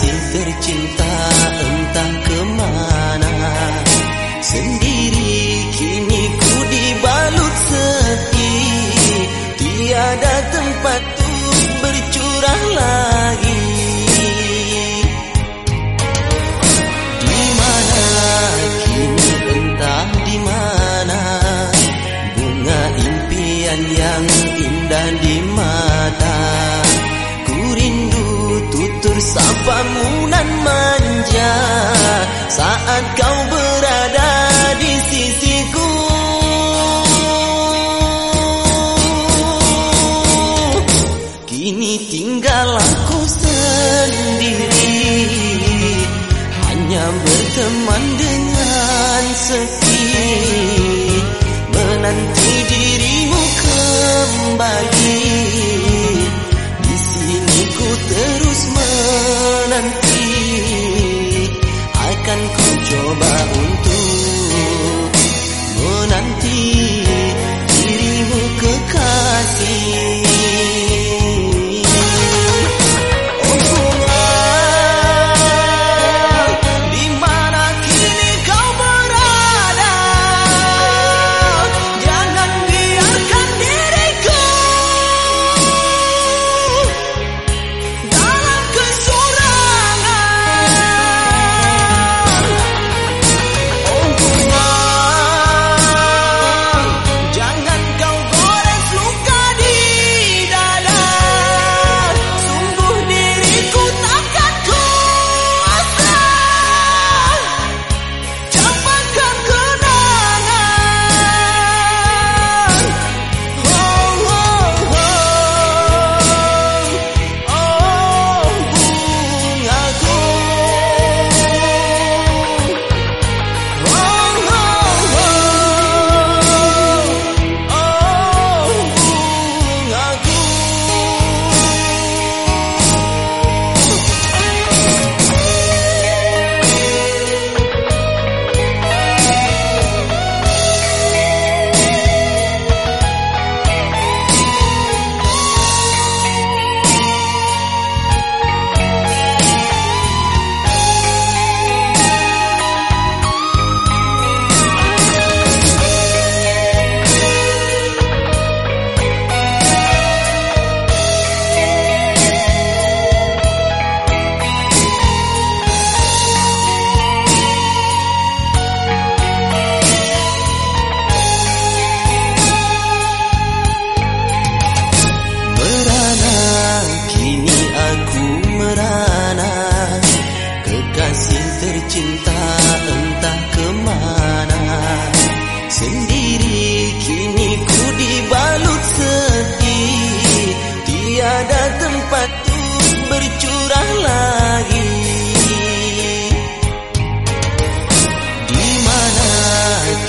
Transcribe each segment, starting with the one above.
Sifir cinta entah kemana. Sendiri kini ku dibalut sepi. Tiada tempat tu bercurah lagi. Di mana kini entah di mana. Bunga impian yang indah di mata sapamu nan manja. Saat kau berada di sisiku. Kini tinggal aku sendiri. Hanya berteman dengan sepi menanti dirimu kembali terus menanti tercinta entah kemana Sendiri kini ku dibalut sepi. Tiada tempat untuk bercurah lagi. Di mana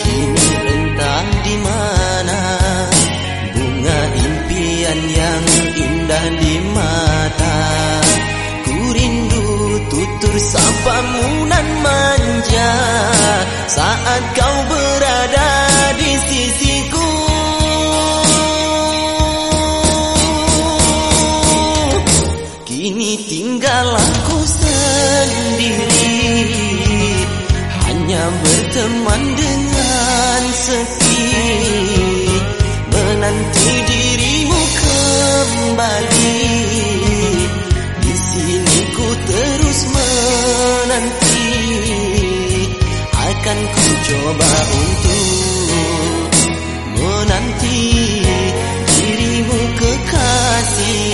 kini entah di mana. Bunga impian yang indah di mata bersamamu nan manja. Saat kau berada di sisiku. Kini tinggal aku sendiri. Hanya berteman dengan sepi. Menanti di akan ku coba untuk menanti dirimu kekasih.